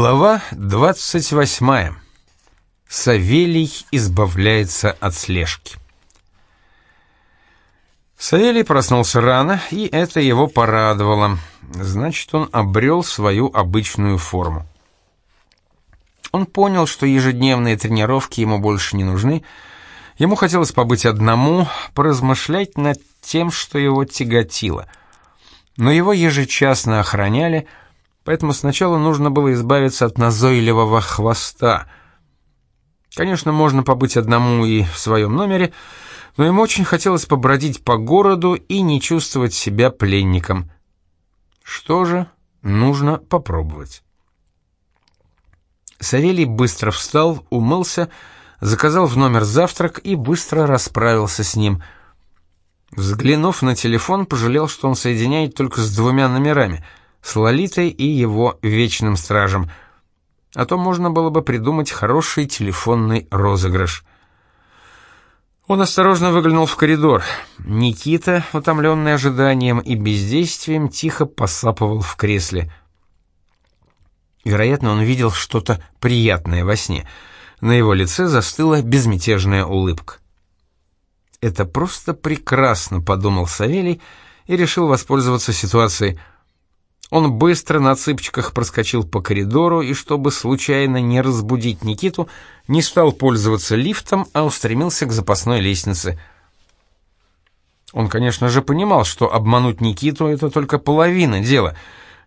Глава 28. Савелий избавляется от слежки. Савелий проснулся рано, и это его порадовало. Значит, он обрел свою обычную форму. Он понял, что ежедневные тренировки ему больше не нужны. Ему хотелось побыть одному, поразмышлять над тем, что его тяготило. Но его ежечасно охраняли — поэтому сначала нужно было избавиться от назойливого хвоста. Конечно, можно побыть одному и в своем номере, но ему очень хотелось побродить по городу и не чувствовать себя пленником. Что же, нужно попробовать. Савелий быстро встал, умылся, заказал в номер завтрак и быстро расправился с ним. Взглянув на телефон, пожалел, что он соединяет только с двумя номерами — с Лолитой и его вечным стражем. А то можно было бы придумать хороший телефонный розыгрыш. Он осторожно выглянул в коридор. Никита, утомленный ожиданием и бездействием, тихо посапывал в кресле. Вероятно, он видел что-то приятное во сне. На его лице застыла безмятежная улыбка. «Это просто прекрасно», — подумал Савелий и решил воспользоваться ситуацией — он быстро на цыпочках проскочил по коридору и, чтобы случайно не разбудить Никиту, не стал пользоваться лифтом, а устремился к запасной лестнице. Он, конечно же, понимал, что обмануть Никиту — это только половина дела.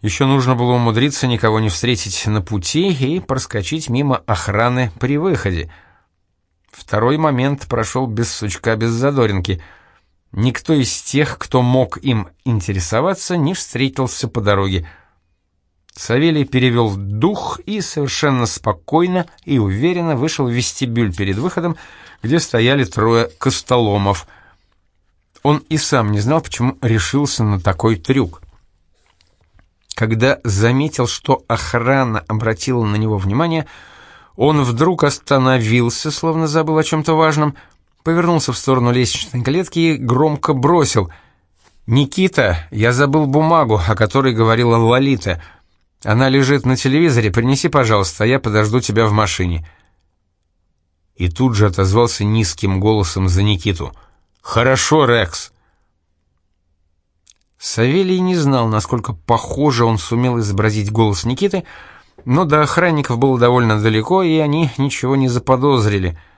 Еще нужно было умудриться никого не встретить на пути и проскочить мимо охраны при выходе. Второй момент прошел без сучка, без задоринки — Никто из тех, кто мог им интересоваться, не встретился по дороге. Савелий перевел дух и совершенно спокойно и уверенно вышел в вестибюль перед выходом, где стояли трое костоломов. Он и сам не знал, почему решился на такой трюк. Когда заметил, что охрана обратила на него внимание, он вдруг остановился, словно забыл о чем-то важном — повернулся в сторону лестничной клетки и громко бросил. «Никита, я забыл бумагу, о которой говорила Лолита. Она лежит на телевизоре, принеси, пожалуйста, я подожду тебя в машине». И тут же отозвался низким голосом за Никиту. «Хорошо, Рекс». Савелий не знал, насколько похоже он сумел изобразить голос Никиты, но до охранников было довольно далеко, и они ничего не заподозрили —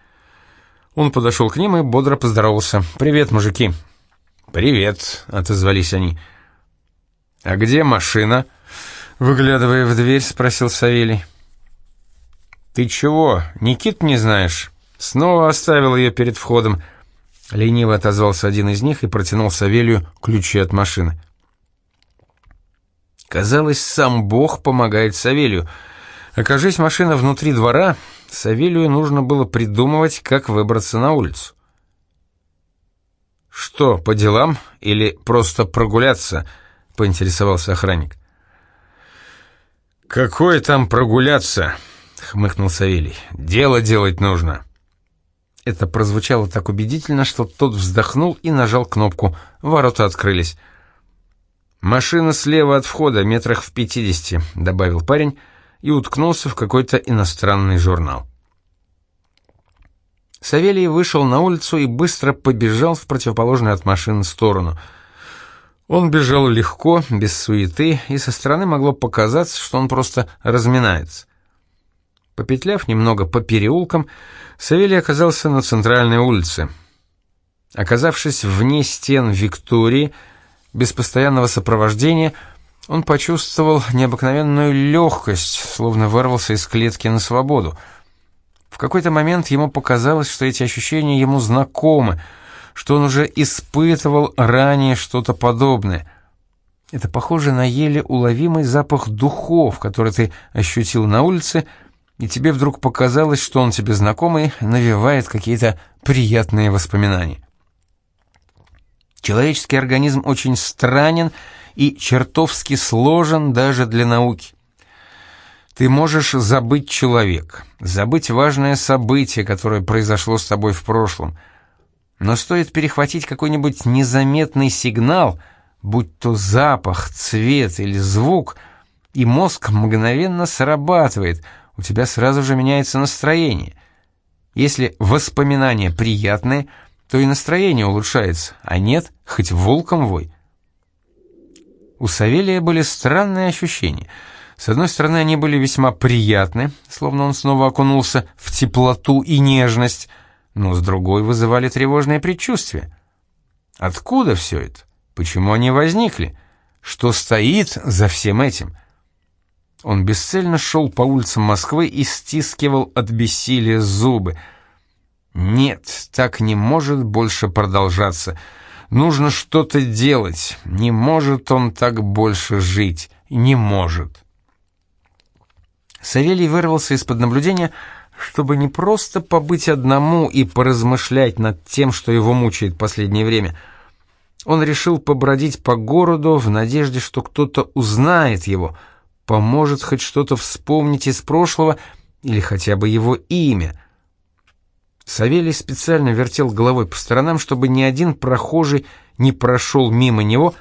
он подошел к ним и бодро поздоровался. «Привет, мужики!» «Привет!» — отозвались они. «А где машина?» — выглядывая в дверь, спросил Савелий. «Ты чего, Никит не знаешь?» Снова оставил ее перед входом. Лениво отозвался один из них и протянул Савелию ключи от машины. Казалось, сам Бог помогает Савелию. Окажись машина внутри двора, Савелию нужно было придумывать, как выбраться на улицу. «Что, по делам или просто прогуляться?» — поинтересовался охранник. «Какое там прогуляться?» — хмыкнул Савелий. «Дело делать нужно». Это прозвучало так убедительно, что тот вздохнул и нажал кнопку. Ворота открылись. «Машина слева от входа, метрах в пятидесяти», — добавил парень, — и уткнулся в какой-то иностранный журнал. Савелий вышел на улицу и быстро побежал в противоположную от машины сторону. Он бежал легко, без суеты, и со стороны могло показаться, что он просто разминается. Попетляв немного по переулкам, Савелий оказался на центральной улице. Оказавшись вне стен Виктории, без постоянного сопровождения, он почувствовал необыкновенную легкость, словно вырвался из клетки на свободу. В какой-то момент ему показалось, что эти ощущения ему знакомы, что он уже испытывал ранее что-то подобное. Это похоже на еле уловимый запах духов, который ты ощутил на улице, и тебе вдруг показалось, что он тебе знакомый, навевает какие-то приятные воспоминания. Человеческий организм очень странен и чертовски сложен даже для науки. Ты можешь забыть человека, забыть важное событие, которое произошло с тобой в прошлом. Но стоит перехватить какой-нибудь незаметный сигнал, будь то запах, цвет или звук, и мозг мгновенно срабатывает, у тебя сразу же меняется настроение. Если воспоминания приятные, то и настроение улучшается, а нет, хоть волком вой. У Савелия были странные ощущения. С одной стороны, они были весьма приятны, словно он снова окунулся в теплоту и нежность, но с другой вызывали тревожное предчувствие. Откуда все это? Почему они возникли? Что стоит за всем этим? Он бесцельно шел по улицам Москвы и стискивал от бессилия зубы. Нет, так не может больше продолжаться. Нужно что-то делать. Не может он так больше жить. Не может. Савелий вырвался из-под наблюдения, чтобы не просто побыть одному и поразмышлять над тем, что его мучает последнее время. Он решил побродить по городу в надежде, что кто-то узнает его — поможет хоть что-то вспомнить из прошлого или хотя бы его имя. Савелий специально вертел головой по сторонам, чтобы ни один прохожий не прошел мимо него,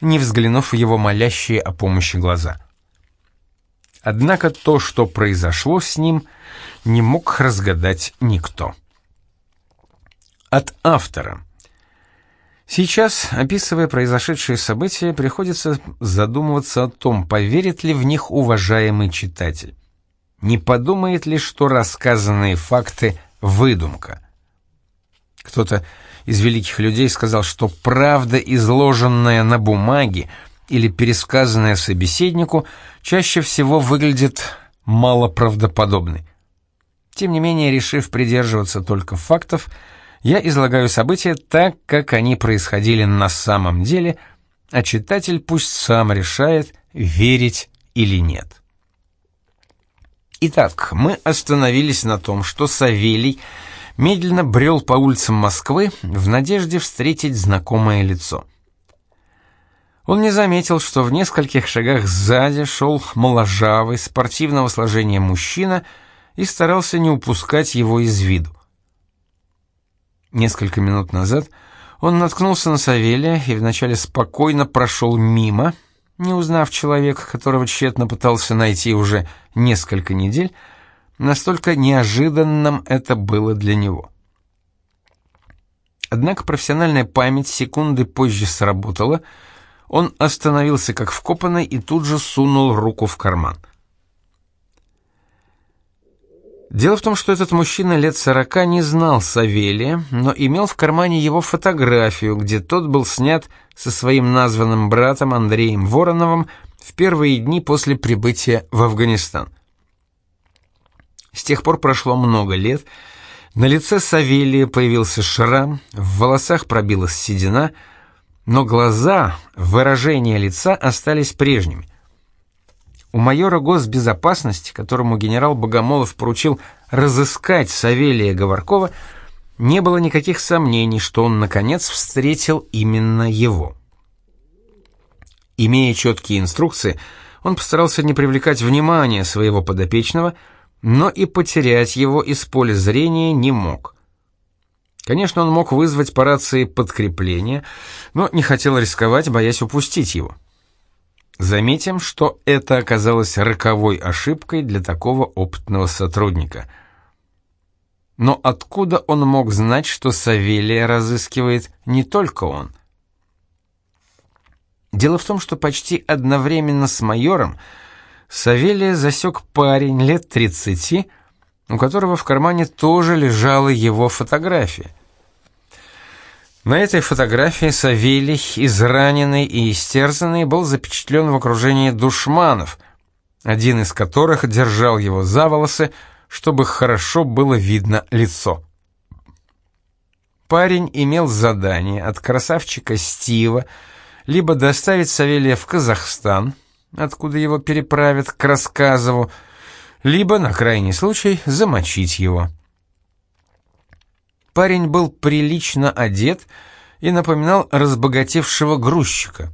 не взглянув в его молящие о помощи глаза. Однако то, что произошло с ним, не мог разгадать никто. От автора. Сейчас, описывая произошедшие события, приходится задумываться о том, поверит ли в них уважаемый читатель. Не подумает ли, что рассказанные факты – выдумка. Кто-то из великих людей сказал, что правда, изложенная на бумаге или пересказанная собеседнику, чаще всего выглядит малоправдоподобной. Тем не менее, решив придерживаться только фактов – я излагаю события так, как они происходили на самом деле, а читатель пусть сам решает, верить или нет. Итак, мы остановились на том, что Савелий медленно брел по улицам Москвы в надежде встретить знакомое лицо. Он не заметил, что в нескольких шагах сзади шел моложавый, спортивного сложения мужчина и старался не упускать его из виду. Несколько минут назад он наткнулся на Савелия и вначале спокойно прошел мимо, не узнав человека, которого тщетно пытался найти уже несколько недель, настолько неожиданным это было для него. Однако профессиональная память секунды позже сработала, он остановился как вкопанный и тут же сунул руку в карман — Дело в том, что этот мужчина лет сорока не знал Савелия, но имел в кармане его фотографию, где тот был снят со своим названным братом Андреем Вороновым в первые дни после прибытия в Афганистан. С тех пор прошло много лет, на лице Савелия появился шрам, в волосах пробилась седина, но глаза, выражение лица остались прежними. У майора госбезопасности, которому генерал Богомолов поручил разыскать Савелия Говоркова, не было никаких сомнений, что он, наконец, встретил именно его. Имея четкие инструкции, он постарался не привлекать внимания своего подопечного, но и потерять его из поля зрения не мог. Конечно, он мог вызвать по рации подкрепление, но не хотел рисковать, боясь упустить его. Заметим, что это оказалось роковой ошибкой для такого опытного сотрудника. Но откуда он мог знать, что Савелия разыскивает не только он? Дело в том, что почти одновременно с майором Савелия засек парень лет 30, у которого в кармане тоже лежала его фотография — на этой фотографии Савелий, израненный и истерзанный, был запечатлен в окружении душманов, один из которых держал его за волосы, чтобы хорошо было видно лицо. Парень имел задание от красавчика Стива либо доставить Савелия в Казахстан, откуда его переправят к Рассказову, либо, на крайний случай, замочить его. Парень был прилично одет и напоминал разбогатевшего грузчика.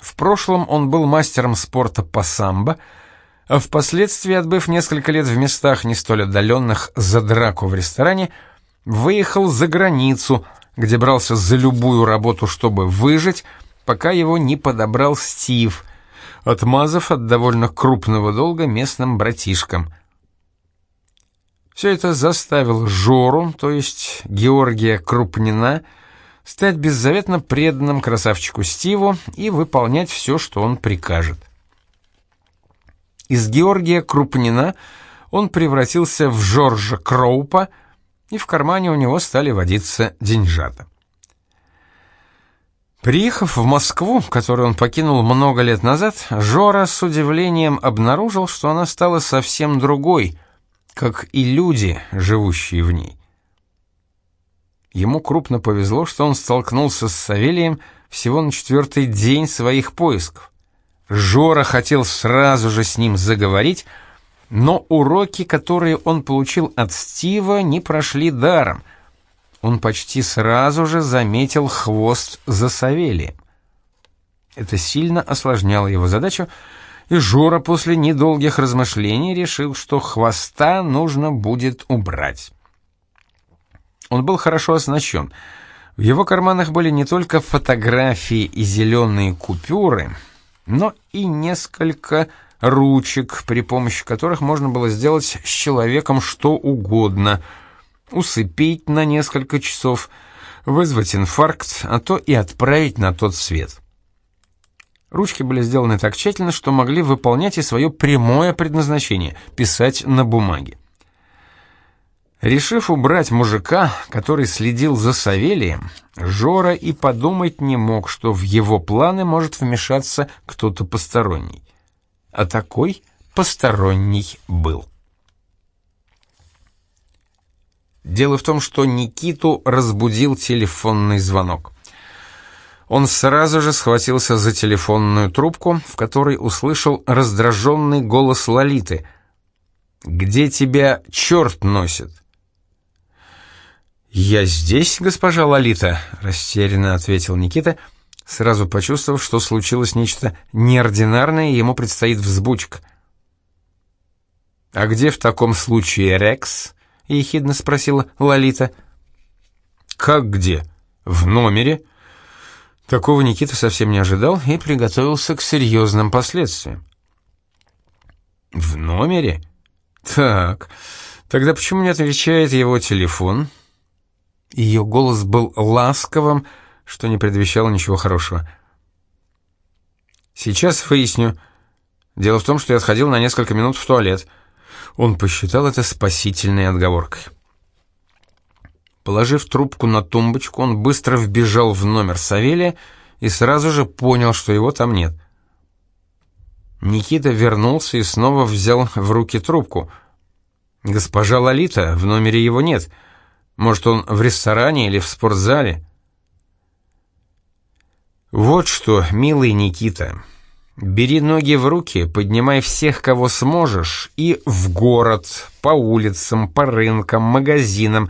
В прошлом он был мастером спорта по самбо, а впоследствии, отбыв несколько лет в местах не столь отдаленных за драку в ресторане, выехал за границу, где брался за любую работу, чтобы выжить, пока его не подобрал Стив, отмазав от довольно крупного долга местным братишкам. Все это заставило Жору, то есть Георгия Крупнина, стать беззаветно преданным красавчику Стиву и выполнять все, что он прикажет. Из Георгия Крупнина он превратился в Жоржа Кроупа, и в кармане у него стали водиться деньжата. Приехав в Москву, которую он покинул много лет назад, Жора с удивлением обнаружил, что она стала совсем другой, как и люди, живущие в ней. Ему крупно повезло, что он столкнулся с Савелием всего на четвертый день своих поисков. Жора хотел сразу же с ним заговорить, но уроки, которые он получил от Стива, не прошли даром — он почти сразу же заметил хвост за Савелием. Это сильно осложняло его задачу, и Жора после недолгих размышлений решил, что хвоста нужно будет убрать. Он был хорошо оснащен. В его карманах были не только фотографии и зеленые купюры, но и несколько ручек, при помощи которых можно было сделать с человеком что угодно — усыпить на несколько часов, вызвать инфаркт, а то и отправить на тот свет. Ручки были сделаны так тщательно, что могли выполнять и свое прямое предназначение — писать на бумаге. Решив убрать мужика, который следил за Савелием, Жора и подумать не мог, что в его планы может вмешаться кто-то посторонний. А такой посторонний был. Дело в том, что Никиту разбудил телефонный звонок. Он сразу же схватился за телефонную трубку, в которой услышал раздраженный голос Лолиты. «Где тебя черт носит?» «Я здесь, госпожа Лолита», — растерянно ответил Никита, сразу почувствовав, что случилось нечто неординарное, и ему предстоит взбучка. «А где в таком случае Рекс?» — ехидно спросила Лолита. «Как где? В номере?» Такого Никита совсем не ожидал и приготовился к серьезным последствиям. «В номере? Так, тогда почему не отвечает его телефон?» Ее голос был ласковым, что не предвещало ничего хорошего. «Сейчас выясню. Дело в том, что я отходил на несколько минут в туалет». Он посчитал это спасительной отговоркой. Положив трубку на тумбочку, он быстро вбежал в номер Савелия и сразу же понял, что его там нет. Никита вернулся и снова взял в руки трубку. «Госпожа Лолита, в номере его нет. Может, он в ресторане или в спортзале?» «Вот что, милый Никита», Бери ноги в руки, поднимай всех, кого сможешь, и в город, по улицам, по рынкам, магазинам.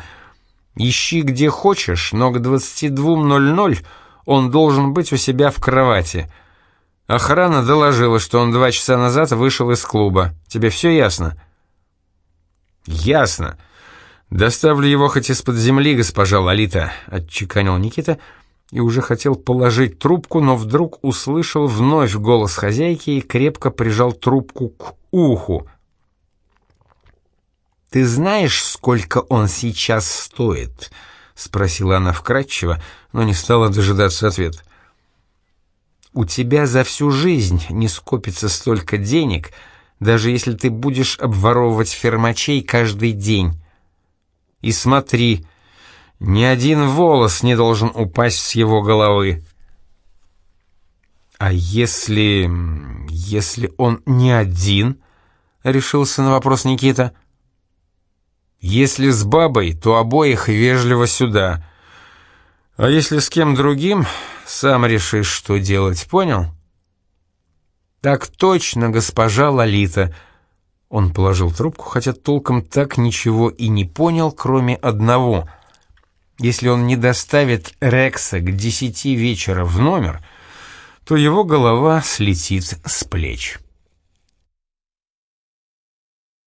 Ищи где хочешь, но к 22.00 он должен быть у себя в кровати. Охрана доложила, что он два часа назад вышел из клуба. Тебе все ясно? Ясно. Доставлю его хоть из-под земли, госпожа Лолита, отчеканил Никита, — и уже хотел положить трубку, но вдруг услышал вновь голос хозяйки и крепко прижал трубку к уху. «Ты знаешь, сколько он сейчас стоит?» — спросила она вкратчиво, но не стала дожидаться ответа. «У тебя за всю жизнь не скопится столько денег, даже если ты будешь обворовывать фермачей каждый день. И смотри, ни один волос не должен упасть с его головы. А если... если он не один, решился на вопрос Никита. Если с бабой, то обоих вежливо сюда. А если с кем другим, сам решишь, что делать, понял? Так точно, госпожа Лолита. Он положил трубку, хотя толком так ничего и не понял, кроме одного — если он не доставит Рекса к десяти вечера в номер, то его голова слетит с плеч.